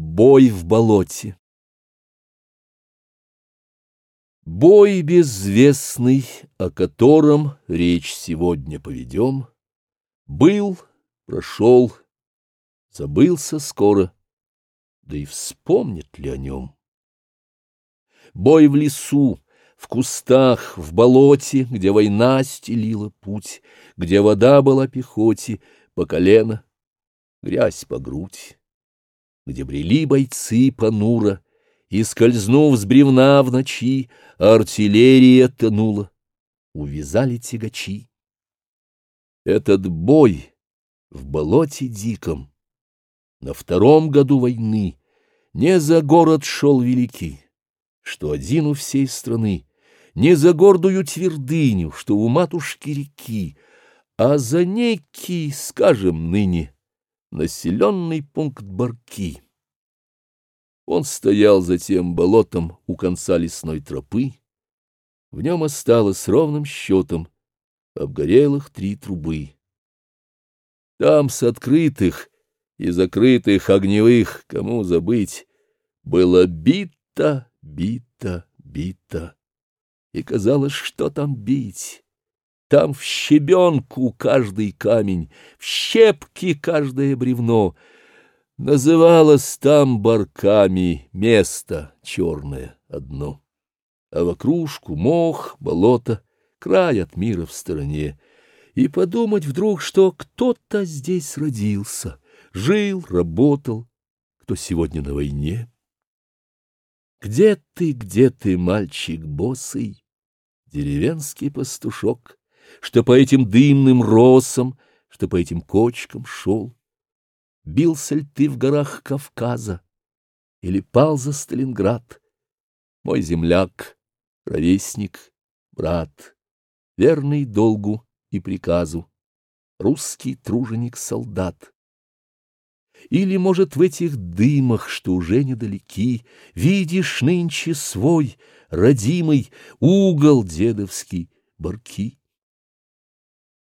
Бой в болоте. Бой безвестный, о котором речь сегодня поведем, Был, прошел, забылся скоро, да и вспомнит ли о нем. Бой в лесу, в кустах, в болоте, где война стелила путь, Где вода была пехоте по колено, грязь по грудь где брели бойцы Панура, и, скользнув с бревна в ночи, артиллерия тонула, увязали тягачи. Этот бой в болоте диком на втором году войны не за город шел великий, что один у всей страны, не за гордую твердыню, что у матушки реки, а за некий, скажем ныне, населенный пункт Барки. Он стоял за тем болотом у конца лесной тропы. В нем осталось ровным счетом обгорелых три трубы. Там с открытых и закрытых огневых, кому забыть, было бито, бито, бито. И казалось, что там бить? Там в щебенку каждый камень, в щепки каждое бревно. Называлось там барками место черное одно. А вокружку мох, болото, край от мира в стороне. И подумать вдруг, что кто-то здесь родился, жил, работал, кто сегодня на войне. Где ты, где ты, мальчик босый, деревенский пастушок? что по этим дымным росам, что по этим кочкам шел? Бился ли ты в горах Кавказа или пал за Сталинград? Мой земляк, ровесник, брат, верный долгу и приказу, русский труженик-солдат. Или, может, в этих дымах, что уже недалеки, Видишь нынче свой, родимый, угол дедовский, барки?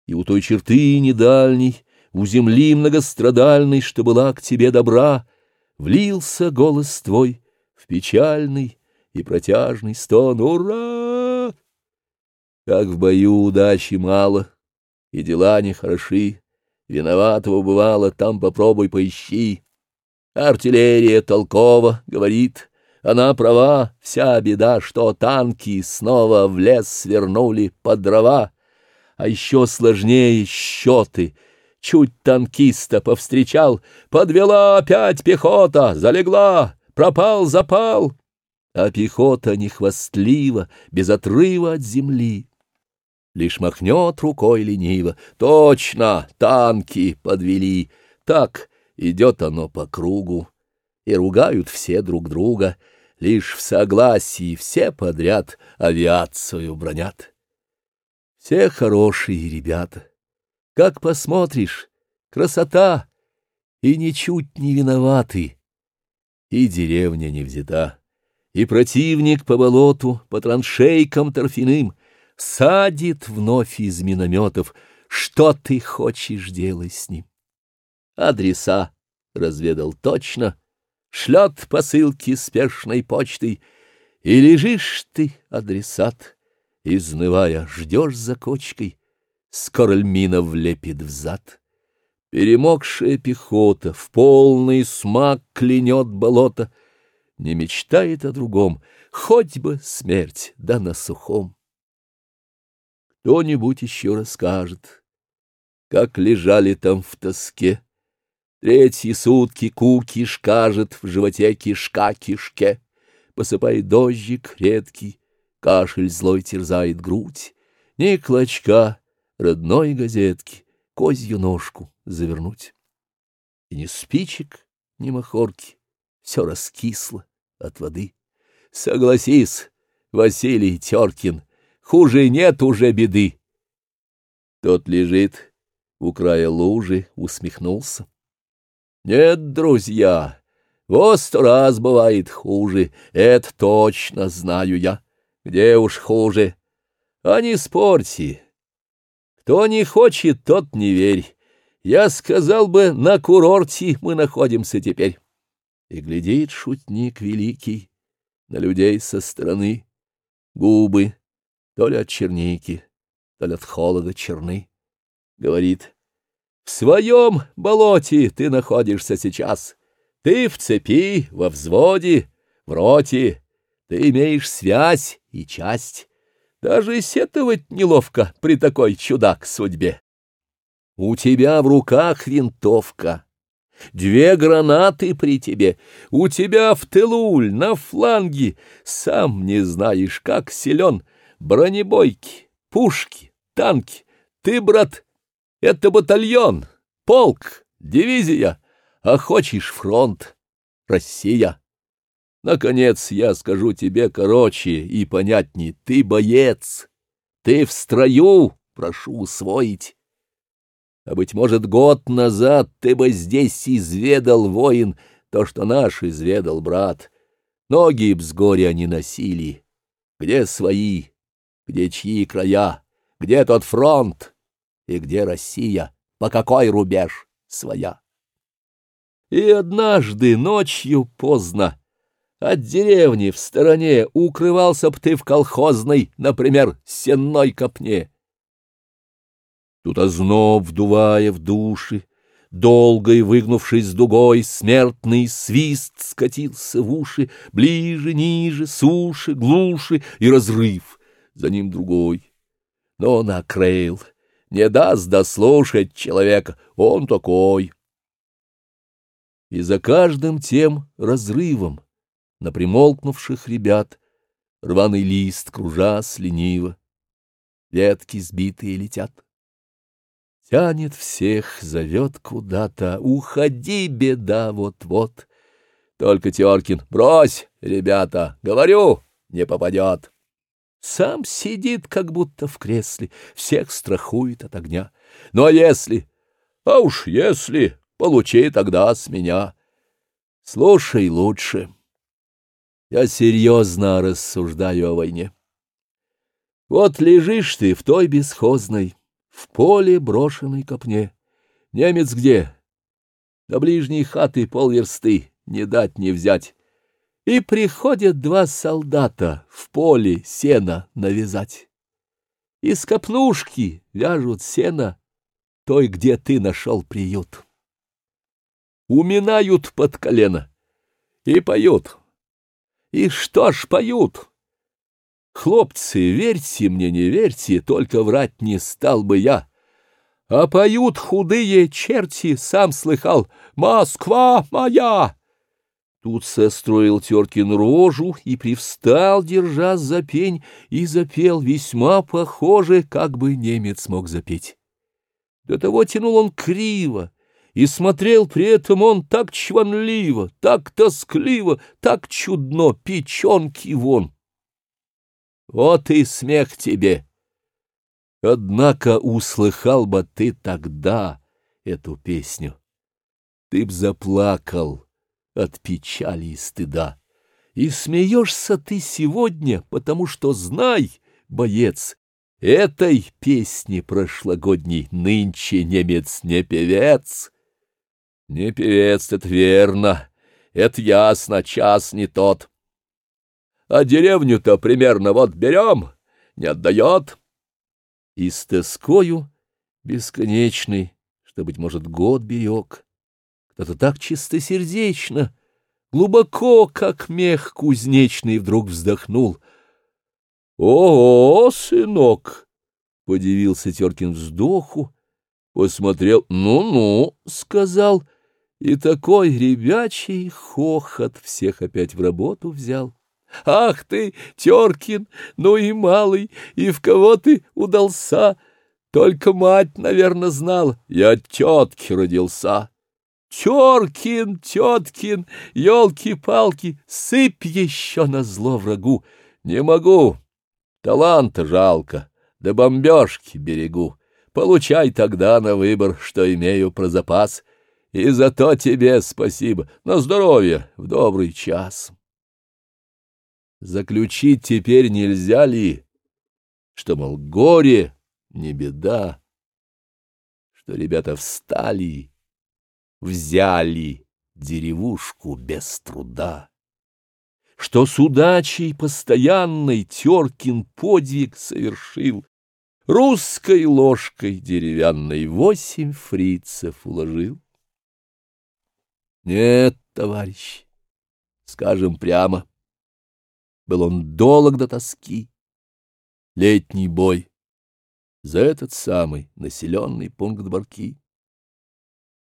и у той черты недальней, у земли многострадальной, что была к тебе добра, влился голос твой в печальный и протяжный стон «Ура!» Как в бою удачи мало, и дела нехороши, виноватого бывало, там попробуй поищи. Артиллерия толкова, говорит, она права, вся беда, что танки снова в лес свернули под дрова а еще сложнее счеты. Чуть танкиста повстречал, подвела опять пехота, залегла, пропал запал. А пехота нехвастлива, без отрыва от земли. Лишь махнет рукой лениво, точно, танки подвели. Так идет оно по кругу, и ругают все друг друга, лишь в согласии все подряд авиацию бронят. Все хорошие ребята. Как посмотришь, красота! И ничуть не виноваты. И деревня не взята, и противник по болоту, по траншейкам торфяным садит вновь из минометов. Что ты хочешь делать с ним? Адреса разведал точно, шлет посылки спешной почтой, и лежишь ты, адресат, — Изнывая, ждешь за кочкой, Скоро льмина влепит взад. Перемокшая пехота В полный смак клянет болото, Не мечтает о другом, Хоть бы смерть, да на сухом. Кто-нибудь еще расскажет, Как лежали там в тоске, Третьи сутки куки шкажет В животе кишка кишке, Посыпает дождик редкий, кашель злой терзает грудь, ни клочка родной газетки козью ножку завернуть. И ни спичек, ни махорки, все раскисло от воды. Согласись, Василий Теркин, хуже нет уже беды. Тот лежит у края лужи, усмехнулся. Нет, друзья, во сто раз бывает хуже, это точно знаю я. Где уж хуже. А не спорьте. Кто не хочет, тот не верь. Я сказал бы, на курорте мы находимся теперь. И глядит шутник великий на людей со стороны. Губы то ли от черники, то ли от холода черны. Говорит, в своем болоте ты находишься сейчас. Ты в цепи, во взводе, в роте, ты имеешь связь и часть. Даже сетовать неловко при такой чудак судьбе. У тебя в руках винтовка. Две гранаты при тебе, у тебя в тылуль, на фланге. Сам не знаешь, как силен. Бронебойки, пушки, танки. Ты, брат, это батальон, полк, дивизия. А хочешь фронт, Россия. Наконец, я скажу тебе короче и понятней. Ты боец, ты в строю, прошу усвоить. А, быть может, год назад ты бы здесь изведал, воин, то, что наш изведал брат. Ноги б с горя не носили. Где свои, где чьи края, где тот фронт и где Россия, по какой рубеж своя? И однажды ночью поздно от деревни в стороне укрывался б ты в колхозной, например, сенной копне. Тут озноб, вдувая в души, долго и выгнувшись дугой, смертный свист скатился в уши, ближе, ниже, суше, глуше, и разрыв, за ним другой. Но накрыл, не даст дослушать человека, он такой. И за каждым тем разрывом — на примолкнувших ребят, рваный лист, кружась лениво, ветки сбитые летят. Тянет всех, зовет куда-то, уходи, беда, вот-вот. Только Теркин, брось, ребята, говорю, не попадет. Сам сидит, как будто в кресле, всех страхует от огня. Ну а если? А уж если, получи тогда с меня. Слушай лучше. Я серьезно рассуждаю о войне. Вот лежишь ты в той бесхозной, в поле брошенной копне. Немец где? До ближней хаты полверсты, не дать не взять. И приходят два солдата в поле сена навязать. Из копнушки вяжут сено той, где ты нашел приют. Уминают под колено и поют. И что ж поют? Хлопцы, верьте мне, не верьте, только врать не стал бы я. А поют худые черти, сам слыхал, «Москва моя!» Тут состроил Теркин рожу и привстал, держа за пень, и запел весьма похоже, как бы немец мог запеть. До того тянул он криво, и смотрел при этом он так чванливо, так тоскливо, так чудно, печенки вон. Вот и смех тебе! Однако услыхал бы ты тогда эту песню. Ты б заплакал от печали и стыда. И смеешься ты сегодня, потому что, знай, боец, этой песни прошлогодней нынче немец не певец. Не певец, это верно. Это ясно, час не тот. А деревню-то примерно вот берем, не отдает. И с тоскою бесконечный, что, быть может, год берег. Кто-то так чистосердечно, глубоко, как мех кузнечный, вдруг вздохнул. «О, -о сынок!» — подивился Теркин вздоху, посмотрел. «Ну-ну», — сказал, — и такой ребячий хохот всех опять в работу взял. «Ах ты, Теркин, ну и малый, и в кого ты удался? Только мать, наверное, знала, я тетки родился». «Теркин, теткин, елки-палки, сыпь еще на зло врагу! Не могу, таланта жалко, да бомбежки берегу. Получай тогда на выбор, что имею про запас» и за то тебе спасибо. На здоровье, в добрый час. Заключить теперь нельзя ли, что, мол, горе не беда, что ребята встали, взяли деревушку без труда, что с удачей постоянный Теркин подвиг совершил, русской ложкой деревянной восемь фрицев уложил. Нет, товарищ, скажем прямо, был он долг до тоски. Летний бой за этот самый населенный пункт Барки.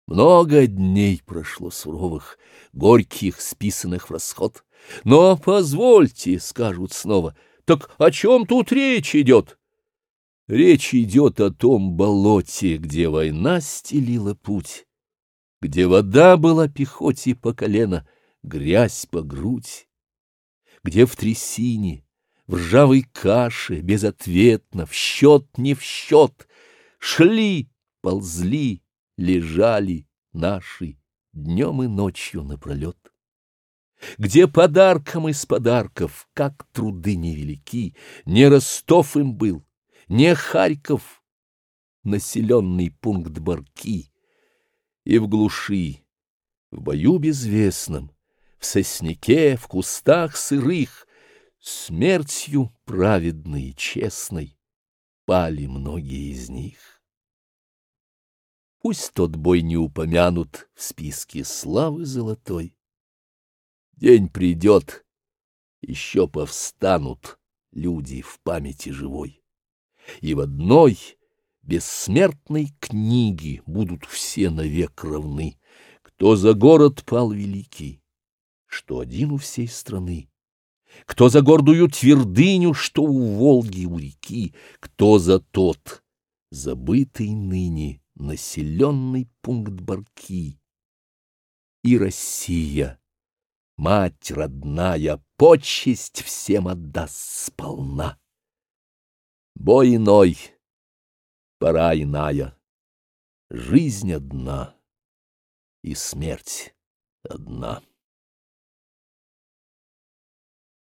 Много дней прошло суровых, горьких, списанных в расход. Но позвольте, скажут снова, так о чем тут речь идет? Речь идет о том болоте, где война стелила путь где вода была пехоте по колено, грязь по грудь, где в трясине, в ржавой каше, безответно, в счет не в счет, шли, ползли, лежали наши днем и ночью напролет. Где подарком из подарков, как труды невелики, не Ростов им был, не Харьков, населенный пункт Барки, и в глуши, в бою безвестном, в сосняке, в кустах сырых, смертью праведной и честной пали многие из них. Пусть тот бой не упомянут в списке славы золотой. День придет, еще повстанут люди в памяти живой. И в одной — бессмертной книги будут все навек равны, кто за город пал великий, что один у всей страны, кто за гордую твердыню, что у Волги, у реки, кто за тот, забытый ныне населенный пункт Барки. И Россия, мать родная, почесть всем отдаст сполна. Бой иной! пора иная. Жизнь одна и смерть одна.